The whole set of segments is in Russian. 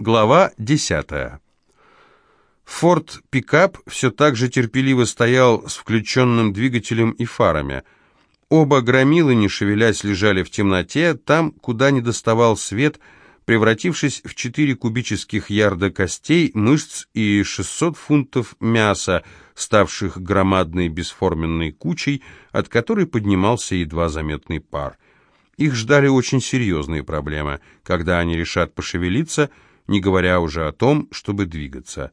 Глава 10. Форд Пикап все так же терпеливо стоял с включенным двигателем и фарами. Оба громилы, не шевелясь, лежали в темноте, там, куда не доставал свет, превратившись в 4 кубических ярда костей, мышц и 600 фунтов мяса, ставших громадной бесформенной кучей, от которой поднимался едва заметный пар. Их ждали очень серьезные проблемы. Когда они решат пошевелиться – не говоря уже о том, чтобы двигаться.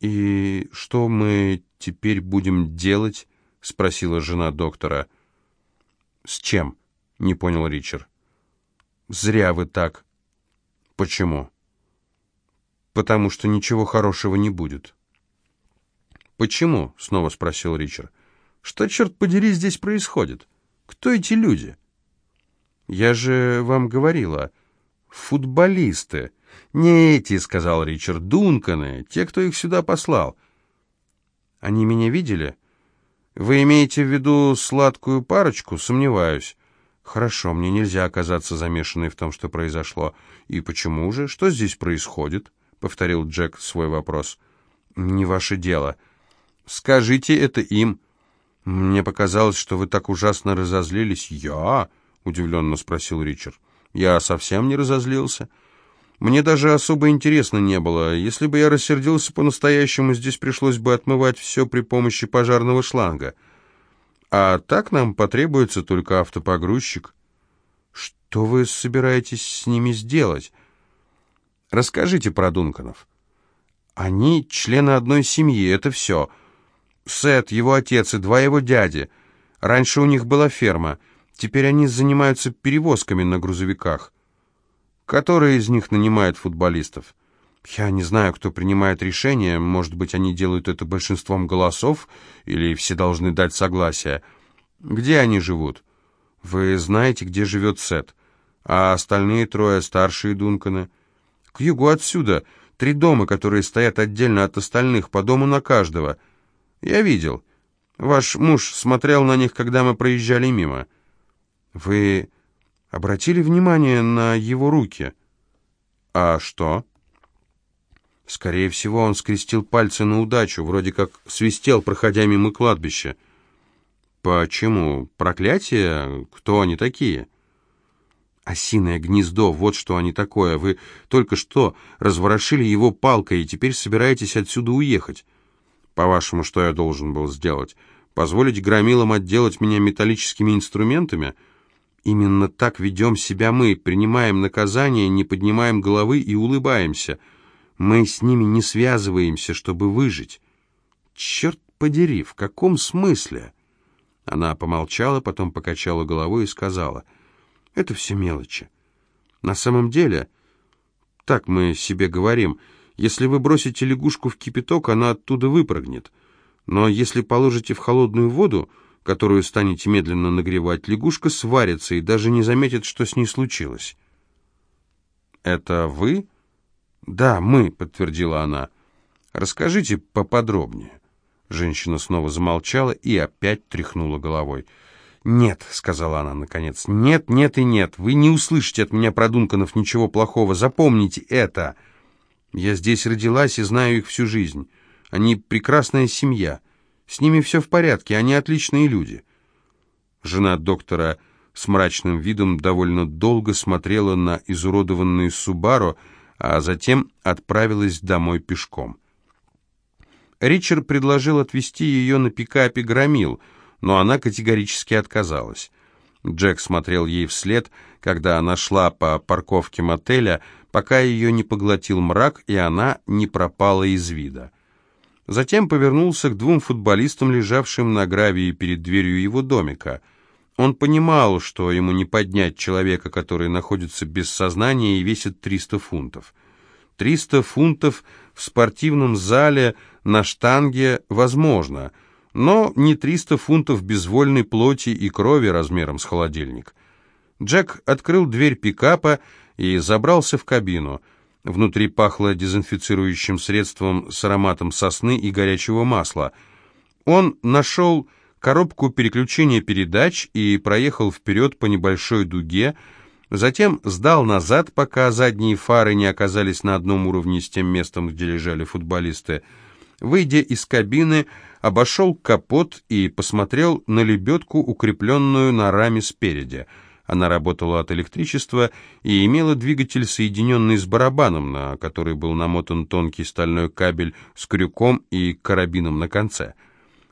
«И что мы теперь будем делать?» — спросила жена доктора. «С чем?» — не понял Ричард. «Зря вы так». «Почему?» «Потому что ничего хорошего не будет». «Почему?» — снова спросил Ричард. «Что, черт подери, здесь происходит? Кто эти люди?» «Я же вам говорила. Футболисты. «Не эти», — сказал Ричард, — «Дунканы, те, кто их сюда послал». «Они меня видели?» «Вы имеете в виду сладкую парочку? Сомневаюсь». «Хорошо, мне нельзя оказаться замешанной в том, что произошло». «И почему же? Что здесь происходит?» — повторил Джек свой вопрос. «Не ваше дело». «Скажите это им». «Мне показалось, что вы так ужасно разозлились». «Я?» — удивленно спросил Ричард. «Я совсем не разозлился». Мне даже особо интересно не было. Если бы я рассердился по-настоящему, здесь пришлось бы отмывать все при помощи пожарного шланга. А так нам потребуется только автопогрузчик. Что вы собираетесь с ними сделать? Расскажите про Дунканов. Они члены одной семьи, это все. Сет, его отец и два его дяди. Раньше у них была ферма. Теперь они занимаются перевозками на грузовиках. Который из них нанимает футболистов? Я не знаю, кто принимает решение. Может быть, они делают это большинством голосов, или все должны дать согласие. Где они живут? Вы знаете, где живет Сет. А остальные трое старшие Дунканы? К югу отсюда. Три дома, которые стоят отдельно от остальных, по дому на каждого. Я видел. Ваш муж смотрел на них, когда мы проезжали мимо. Вы Обратили внимание на его руки? А что? Скорее всего, он скрестил пальцы на удачу, вроде как свистел, проходя мимо кладбища. Почему? Проклятие? Кто они такие? Осиное гнездо, вот что они такое. Вы только что разворошили его палкой и теперь собираетесь отсюда уехать. По-вашему, что я должен был сделать? Позволить громилам отделать меня металлическими инструментами — Именно так ведем себя мы, принимаем наказание, не поднимаем головы и улыбаемся. Мы с ними не связываемся, чтобы выжить. Черт подери, в каком смысле? Она помолчала, потом покачала головой и сказала, это все мелочи. На самом деле, так мы себе говорим, если вы бросите лягушку в кипяток, она оттуда выпрыгнет. Но если положите в холодную воду, которую станете медленно нагревать, лягушка сварится и даже не заметит, что с ней случилось. «Это вы?» «Да, мы», — подтвердила она. «Расскажите поподробнее». Женщина снова замолчала и опять тряхнула головой. «Нет», — сказала она наконец, — «нет, нет и нет. Вы не услышите от меня про Дунканов ничего плохого. Запомните это. Я здесь родилась и знаю их всю жизнь. Они прекрасная семья. С ними все в порядке, они отличные люди». Жена доктора с мрачным видом довольно долго смотрела на изуродованный Субару, а затем отправилась домой пешком. Ричард предложил отвезти ее на пикапе «Громил», но она категорически отказалась. Джек смотрел ей вслед, когда она шла по парковке мотеля, пока ее не поглотил мрак, и она не пропала из вида. Затем повернулся к двум футболистам, лежавшим на гравии перед дверью его домика. Он понимал, что ему не поднять человека, который находится без сознания и весит 300 фунтов. 300 фунтов в спортивном зале на штанге возможно, но не 300 фунтов безвольной плоти и крови размером с холодильник. Джек открыл дверь пикапа и забрался в кабину – Внутри пахло дезинфицирующим средством с ароматом сосны и горячего масла. Он нашел коробку переключения передач и проехал вперед по небольшой дуге, Затем сдал назад, пока задние фары не оказались на одном уровне с тем местом, где лежали футболисты. Выйдя из кабины, обошел капот и посмотрел на лебедку, укрепленную на раме спереди. Она работала от электричества и имела двигатель, соединенный с барабаном, на который был намотан тонкий стальной кабель с крюком и карабином на конце.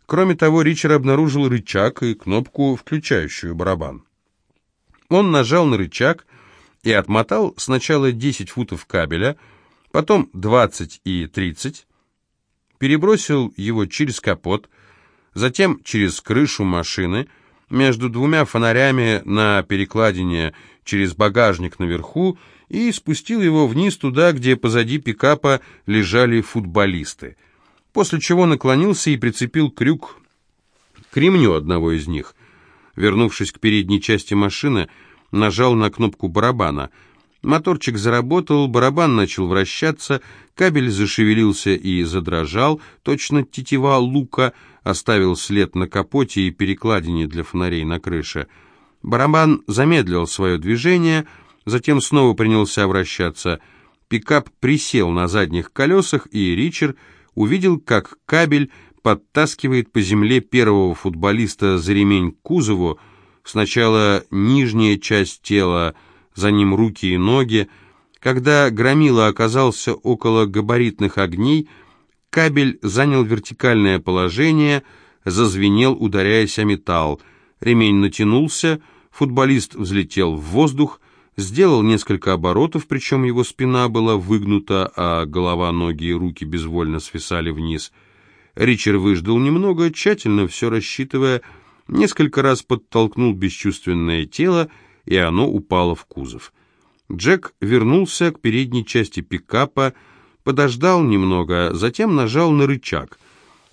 Кроме того, Ричард обнаружил рычаг и кнопку, включающую барабан. Он нажал на рычаг и отмотал сначала 10 футов кабеля, потом 20 и 30, перебросил его через капот, затем через крышу машины, между двумя фонарями на перекладине через багажник наверху и спустил его вниз туда, где позади пикапа лежали футболисты, после чего наклонился и прицепил крюк к ремню одного из них. Вернувшись к передней части машины, нажал на кнопку барабана. Моторчик заработал, барабан начал вращаться, кабель зашевелился и задрожал, точно тетива лука, оставил след на капоте и перекладине для фонарей на крыше. Барабан замедлил свое движение, затем снова принялся вращаться. Пикап присел на задних колесах, и Ричард увидел, как кабель подтаскивает по земле первого футболиста за ремень к кузову, Сначала нижняя часть тела, за ним руки и ноги. Когда Громила оказался около габаритных огней, кабель занял вертикальное положение, зазвенел, ударяясь о металл. Ремень натянулся, футболист взлетел в воздух, сделал несколько оборотов, причем его спина была выгнута, а голова, ноги и руки безвольно свисали вниз. Ричард выждал немного, тщательно все рассчитывая, несколько раз подтолкнул бесчувственное тело, и оно упало в кузов. Джек вернулся к передней части пикапа, подождал немного, затем нажал на рычаг.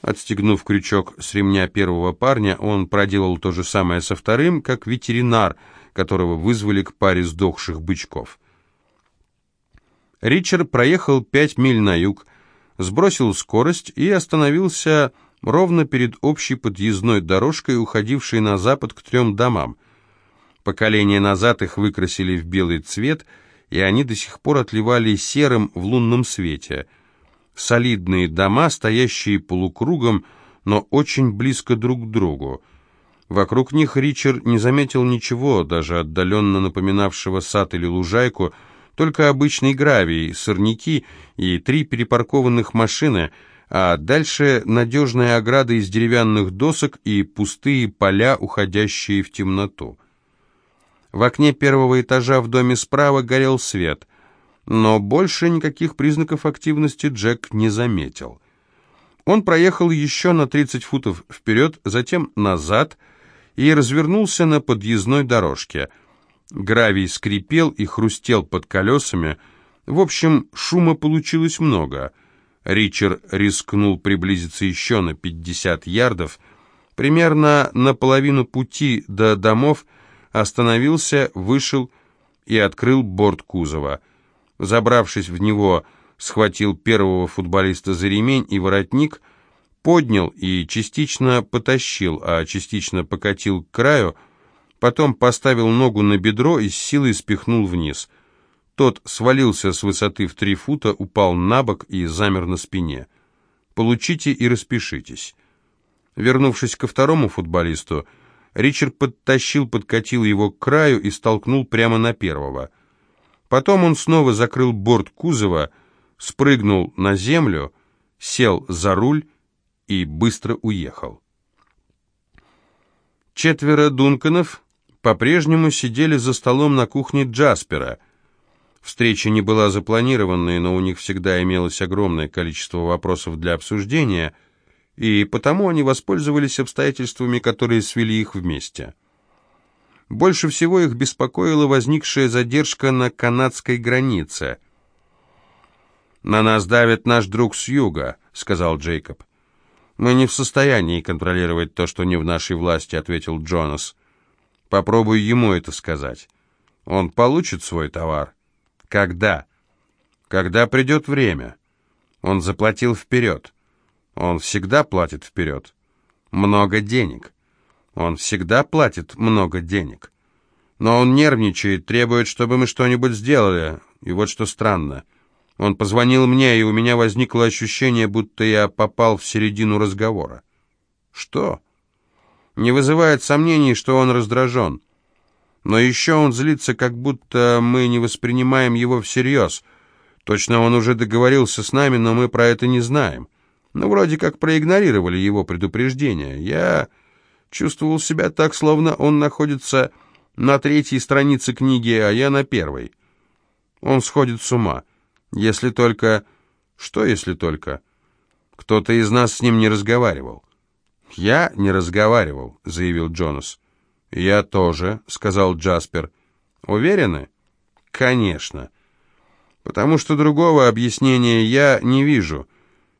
Отстегнув крючок с ремня первого парня, он проделал то же самое со вторым, как ветеринар, которого вызвали к паре сдохших бычков. Ричард проехал пять миль на юг, сбросил скорость и остановился ровно перед общей подъездной дорожкой, уходившей на запад к трем домам. Поколение назад их выкрасили в белый цвет, и они до сих пор отливали серым в лунном свете. Солидные дома, стоящие полукругом, но очень близко друг к другу. Вокруг них Ричард не заметил ничего, даже отдаленно напоминавшего сад или лужайку, только обычный гравий, сорняки и три перепаркованных машины — а дальше надежная ограда из деревянных досок и пустые поля, уходящие в темноту. В окне первого этажа в доме справа горел свет, но больше никаких признаков активности Джек не заметил. Он проехал еще на 30 футов вперед, затем назад и развернулся на подъездной дорожке. Гравий скрипел и хрустел под колесами. В общем, шума получилось много — Ричард рискнул приблизиться еще на 50 ярдов. Примерно на половину пути до домов остановился, вышел и открыл борт кузова. Забравшись в него, схватил первого футболиста за ремень и воротник, поднял и частично потащил, а частично покатил к краю, потом поставил ногу на бедро и с силой спихнул вниз — тот свалился с высоты в три фута, упал на бок и замер на спине. «Получите и распишитесь». Вернувшись ко второму футболисту, Ричард подтащил, подкатил его к краю и столкнул прямо на первого. Потом он снова закрыл борт кузова, спрыгнул на землю, сел за руль и быстро уехал. Четверо Дунканов по-прежнему сидели за столом на кухне Джаспера — Встреча не была запланированной, но у них всегда имелось огромное количество вопросов для обсуждения, и потому они воспользовались обстоятельствами, которые свели их вместе. Больше всего их беспокоила возникшая задержка на канадской границе. «На нас давит наш друг с юга», — сказал Джейкоб. «Мы не в состоянии контролировать то, что не в нашей власти», — ответил Джонас. «Попробуй ему это сказать. Он получит свой товар». Когда? Когда придет время. Он заплатил вперед. Он всегда платит вперед. Много денег. Он всегда платит много денег. Но он нервничает, требует, чтобы мы что-нибудь сделали. И вот что странно. Он позвонил мне, и у меня возникло ощущение, будто я попал в середину разговора. Что? Не вызывает сомнений, что он раздражен. Но еще он злится, как будто мы не воспринимаем его всерьез. Точно он уже договорился с нами, но мы про это не знаем. Ну, вроде как проигнорировали его предупреждение. Я чувствовал себя так, словно он находится на третьей странице книги, а я на первой. Он сходит с ума. Если только... Что если только? Кто-то из нас с ним не разговаривал. «Я не разговаривал», — заявил Джонас. «Я тоже», — сказал Джаспер. «Уверены?» «Конечно. Потому что другого объяснения я не вижу.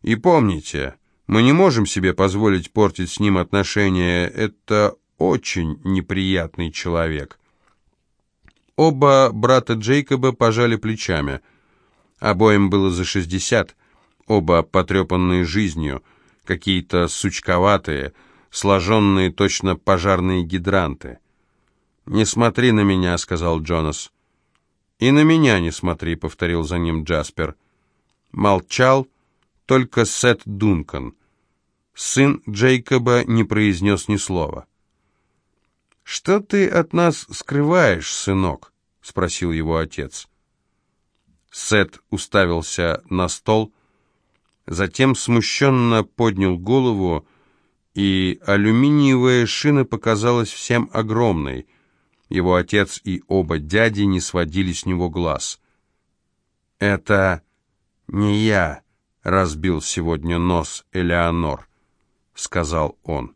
И помните, мы не можем себе позволить портить с ним отношения. Это очень неприятный человек». Оба брата Джейкоба пожали плечами. Обоим было за шестьдесят, оба потрепанные жизнью, какие-то сучковатые, сложенные точно пожарные гидранты. «Не смотри на меня», — сказал Джонас. «И на меня не смотри», — повторил за ним Джаспер. Молчал только Сет Дункан. Сын Джейкоба не произнес ни слова. «Что ты от нас скрываешь, сынок?» — спросил его отец. Сет уставился на стол, затем смущенно поднял голову, и алюминиевая шина показалась всем огромной. Его отец и оба дяди не сводили с него глаз. «Это не я разбил сегодня нос Элеонор», — сказал он.